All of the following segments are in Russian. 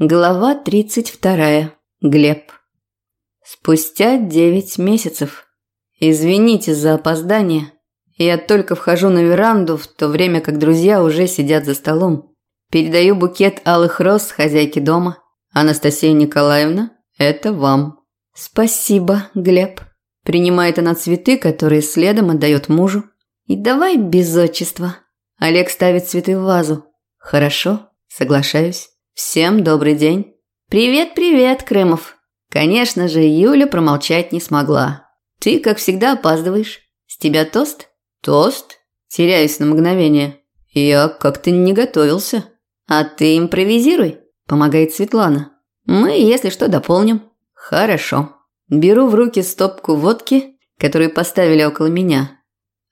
Глава 32. Глеб. Спустя 9 месяцев. Извините за опоздание. Я только вхожу на веранду, в то время как друзья уже сидят за столом. Передаю букет алых роз хозяйке дома. Анастасия Николаевна, это вам. Спасибо, Глеб. Принимает она цветы, которые следом отдает мужу. И давай без отчества. Олег ставит цветы в вазу. Хорошо, соглашаюсь. Всем добрый день. Привет-привет, Крымов. Конечно же, Юля промолчать не смогла. Ты, как всегда, опаздываешь. С тебя тост? Тост? Теряюсь на мгновение. Я как-то не готовился. А ты импровизируй, помогает Светлана. Мы, если что, дополним. Хорошо. Беру в руки стопку водки, которую поставили около меня.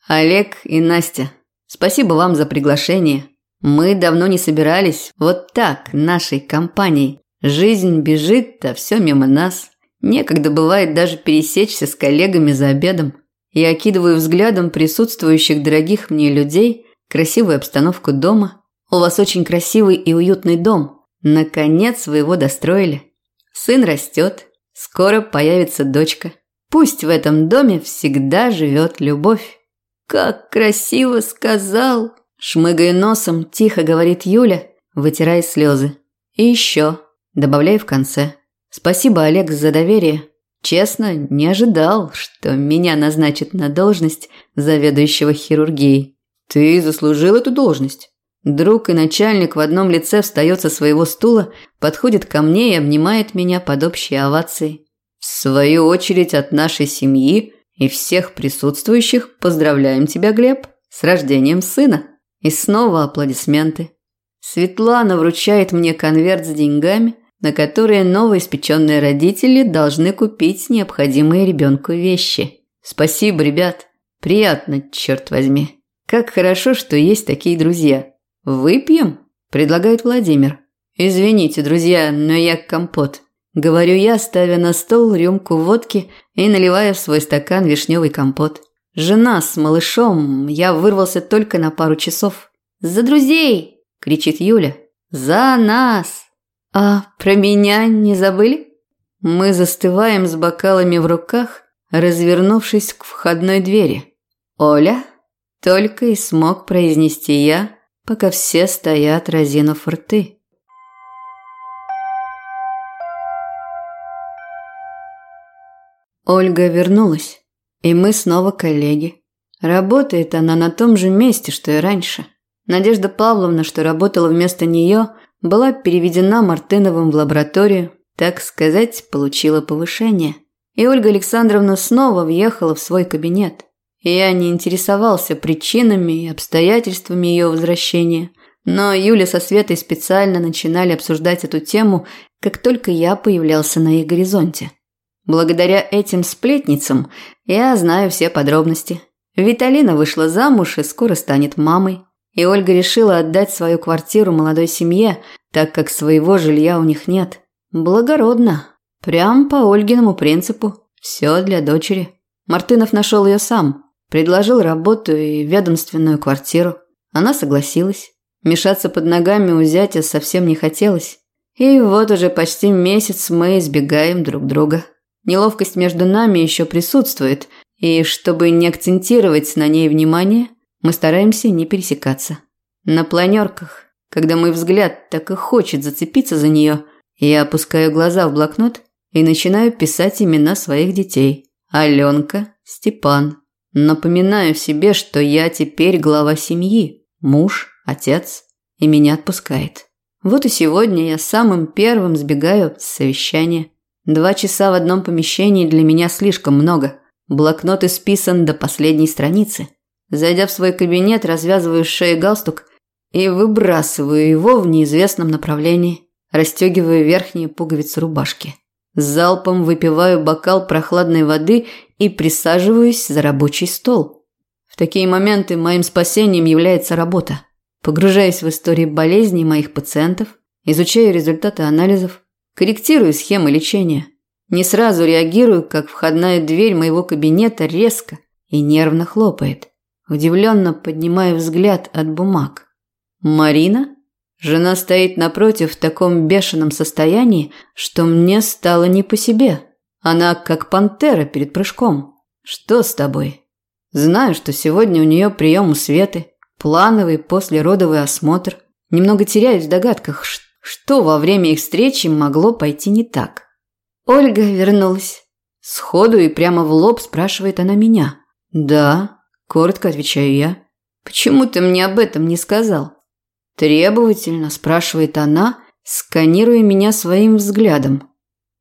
Олег и Настя, спасибо вам за приглашение. Мы давно не собирались вот так, нашей компанией. Жизнь бежит, а все мимо нас. Некогда бывает даже пересечься с коллегами за обедом. Я окидываю взглядом присутствующих дорогих мне людей, красивую обстановку дома. У вас очень красивый и уютный дом. Наконец вы его достроили. Сын растет, скоро появится дочка. Пусть в этом доме всегда живет любовь. Как красиво сказал! Шмыгая носом, тихо говорит Юля, вытирая слезы. И еще, добавляй в конце. Спасибо, Олег, за доверие. Честно, не ожидал, что меня назначат на должность заведующего хирургией. Ты заслужил эту должность. Друг и начальник в одном лице встает со своего стула, подходит ко мне и обнимает меня под общей овацией. В свою очередь от нашей семьи и всех присутствующих поздравляем тебя, Глеб, с рождением сына. И снова аплодисменты. Светлана вручает мне конверт с деньгами, на которые новоиспеченные родители должны купить необходимые ребенку вещи. Спасибо, ребят. Приятно, черт возьми. Как хорошо, что есть такие друзья. Выпьем? Предлагает Владимир. Извините, друзья, но я компот. Говорю я, ставя на стол рюмку водки и наливая в свой стакан вишневый компот. Жена с малышом, я вырвался только на пару часов. «За друзей!» – кричит Юля. «За нас!» «А про меня не забыли?» Мы застываем с бокалами в руках, развернувшись к входной двери. «Оля?» – только и смог произнести я, пока все стоят разинув рты. Ольга вернулась. И мы снова коллеги. Работает она на том же месте, что и раньше. Надежда Павловна, что работала вместо нее, была переведена Мартыновым в лабораторию, так сказать, получила повышение. И Ольга Александровна снова въехала в свой кабинет. Я не интересовался причинами и обстоятельствами ее возвращения, но Юля со Светой специально начинали обсуждать эту тему, как только я появлялся на их горизонте. Благодаря этим сплетницам я знаю все подробности. Виталина вышла замуж и скоро станет мамой. И Ольга решила отдать свою квартиру молодой семье, так как своего жилья у них нет. Благородно. Прям по Ольгиному принципу. Все для дочери. Мартынов нашел ее сам. Предложил работу и ведомственную квартиру. Она согласилась. Мешаться под ногами у зятя совсем не хотелось. И вот уже почти месяц мы избегаем друг друга. Неловкость между нами еще присутствует, и чтобы не акцентировать на ней внимание, мы стараемся не пересекаться. На планерках, когда мой взгляд так и хочет зацепиться за нее, я опускаю глаза в блокнот и начинаю писать имена своих детей. Аленка, Степан. Напоминаю себе, что я теперь глава семьи, муж, отец, и меня отпускает. Вот и сегодня я самым первым сбегаю с совещания. Два часа в одном помещении для меня слишком много. Блокнот исписан до последней страницы. Зайдя в свой кабинет, развязываю с шеи галстук и выбрасываю его в неизвестном направлении, расстегиваю верхние пуговицы рубашки. Залпом выпиваю бокал прохладной воды и присаживаюсь за рабочий стол. В такие моменты моим спасением является работа. Погружаясь в истории болезней моих пациентов, изучаю результаты анализов, Корректирую схемы лечения. Не сразу реагирую, как входная дверь моего кабинета резко и нервно хлопает. Удивленно поднимаю взгляд от бумаг. «Марина?» Жена стоит напротив в таком бешеном состоянии, что мне стало не по себе. Она как пантера перед прыжком. Что с тобой? Знаю, что сегодня у нее прием у Светы, плановый послеродовый осмотр. Немного теряюсь в догадках, что во время их встречи могло пойти не так. Ольга вернулась. Сходу и прямо в лоб спрашивает она меня. «Да», – коротко отвечаю я. «Почему ты мне об этом не сказал?» Требовательно спрашивает она, сканируя меня своим взглядом.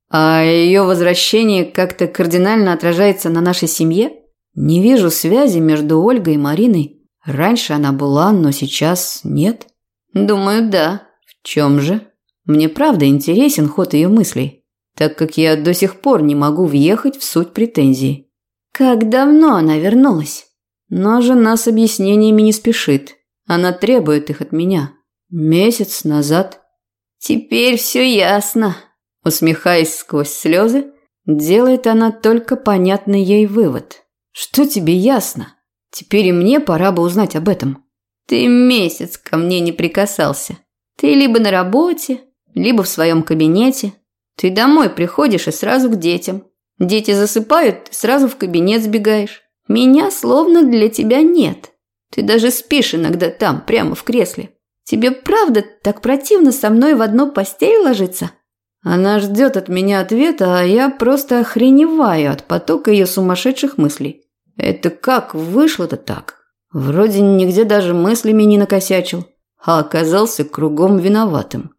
А ее возвращение как-то кардинально отражается на нашей семье? Не вижу связи между Ольгой и Мариной. Раньше она была, но сейчас нет. Думаю, да. Чем же? Мне правда интересен ход ее мыслей, так как я до сих пор не могу въехать в суть претензий. Как давно она вернулась? Но жена с объяснениями не спешит. Она требует их от меня. Месяц назад. Теперь все ясно. Усмехаясь сквозь слезы, делает она только понятный ей вывод. Что тебе ясно? Теперь и мне пора бы узнать об этом. Ты месяц ко мне не прикасался. Ты либо на работе, либо в своем кабинете. Ты домой приходишь и сразу к детям. Дети засыпают, ты сразу в кабинет сбегаешь. Меня словно для тебя нет. Ты даже спишь иногда там, прямо в кресле. Тебе правда так противно со мной в одну постель ложиться? Она ждет от меня ответа, а я просто охреневаю от потока ее сумасшедших мыслей. Это как вышло-то так? Вроде нигде даже мыслями не накосячил, а оказался кругом виноватым.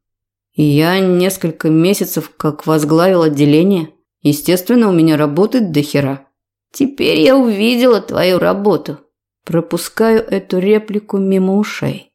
Я несколько месяцев как возглавил отделение. Естественно, у меня работает до хера. Теперь я увидела твою работу. Пропускаю эту реплику мимо ушей.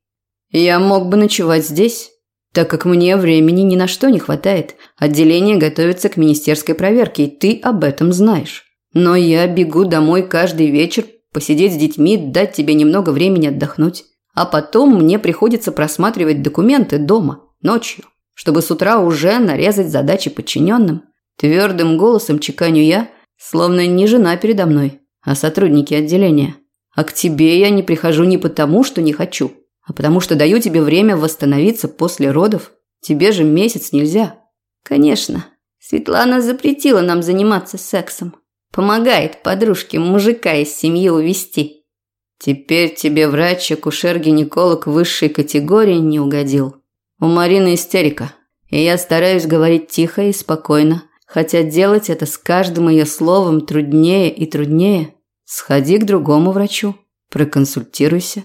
Я мог бы ночевать здесь, так как мне времени ни на что не хватает. Отделение готовится к министерской проверке, и ты об этом знаешь. Но я бегу домой каждый вечер, посидеть с детьми, дать тебе немного времени отдохнуть. А потом мне приходится просматривать документы дома, ночью, чтобы с утра уже нарезать задачи подчиненным. Твердым голосом чеканю я, словно не жена передо мной, а сотрудники отделения. А к тебе я не прихожу не потому, что не хочу, а потому что даю тебе время восстановиться после родов. Тебе же месяц нельзя. Конечно, Светлана запретила нам заниматься сексом. Помогает подружке мужика из семьи увести. Теперь тебе врач, акушер-гинеколог высшей категории не угодил. У Марины истерика, и я стараюсь говорить тихо и спокойно, хотя делать это с каждым ее словом труднее и труднее. Сходи к другому врачу, проконсультируйся.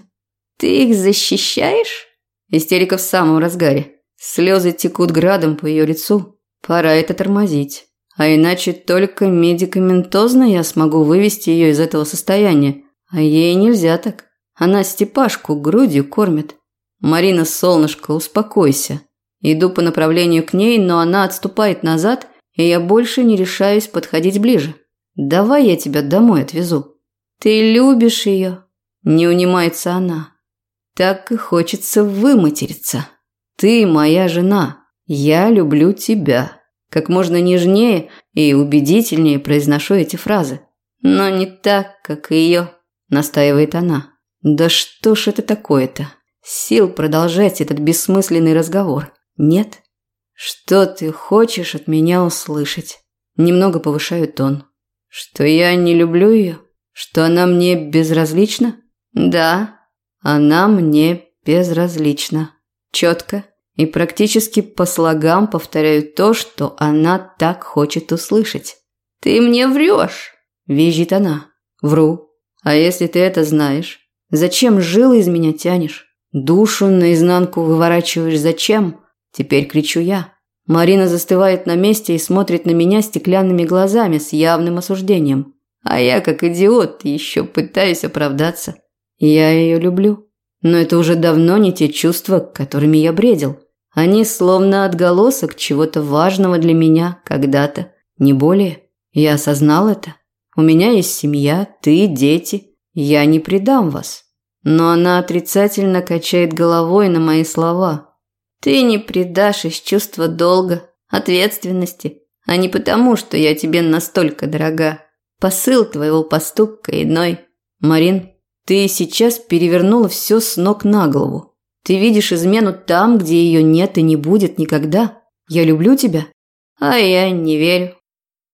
Ты их защищаешь? Истерика в самом разгаре. Слезы текут градом по ее лицу. Пора это тормозить. А иначе только медикаментозно я смогу вывести ее из этого состояния. А ей нельзя так. Она Степашку грудью кормит. Марина, солнышко, успокойся. Иду по направлению к ней, но она отступает назад, и я больше не решаюсь подходить ближе. Давай я тебя домой отвезу. Ты любишь ее? Не унимается она. Так и хочется выматериться. Ты моя жена. Я люблю тебя. Как можно нежнее и убедительнее произношу эти фразы. Но не так, как ее, настаивает она. Да что ж это такое-то? Сил продолжать этот бессмысленный разговор нет? Что ты хочешь от меня услышать? Немного повышаю тон. Что я не люблю ее? Что она мне безразлична? Да, она мне безразлична. Четко и практически по слогам повторяю то, что она так хочет услышать. «Ты мне врешь!» – визжит она. «Вру. А если ты это знаешь, зачем жилы из меня тянешь? Душу наизнанку выворачиваешь зачем?» Теперь кричу я. Марина застывает на месте и смотрит на меня стеклянными глазами с явным осуждением. А я, как идиот, еще пытаюсь оправдаться. Я ее люблю. Но это уже давно не те чувства, которыми я бредил. Они словно отголосок чего-то важного для меня когда-то, не более. Я осознал это. У меня есть семья, ты, дети. Я не предам вас. Но она отрицательно качает головой на мои слова. Ты не предашь из чувства долга, ответственности, а не потому, что я тебе настолько дорога. Посыл твоего поступка иной. Марин, ты сейчас перевернула все с ног на голову. Ты видишь измену там, где ее нет и не будет никогда. Я люблю тебя. А я не верю.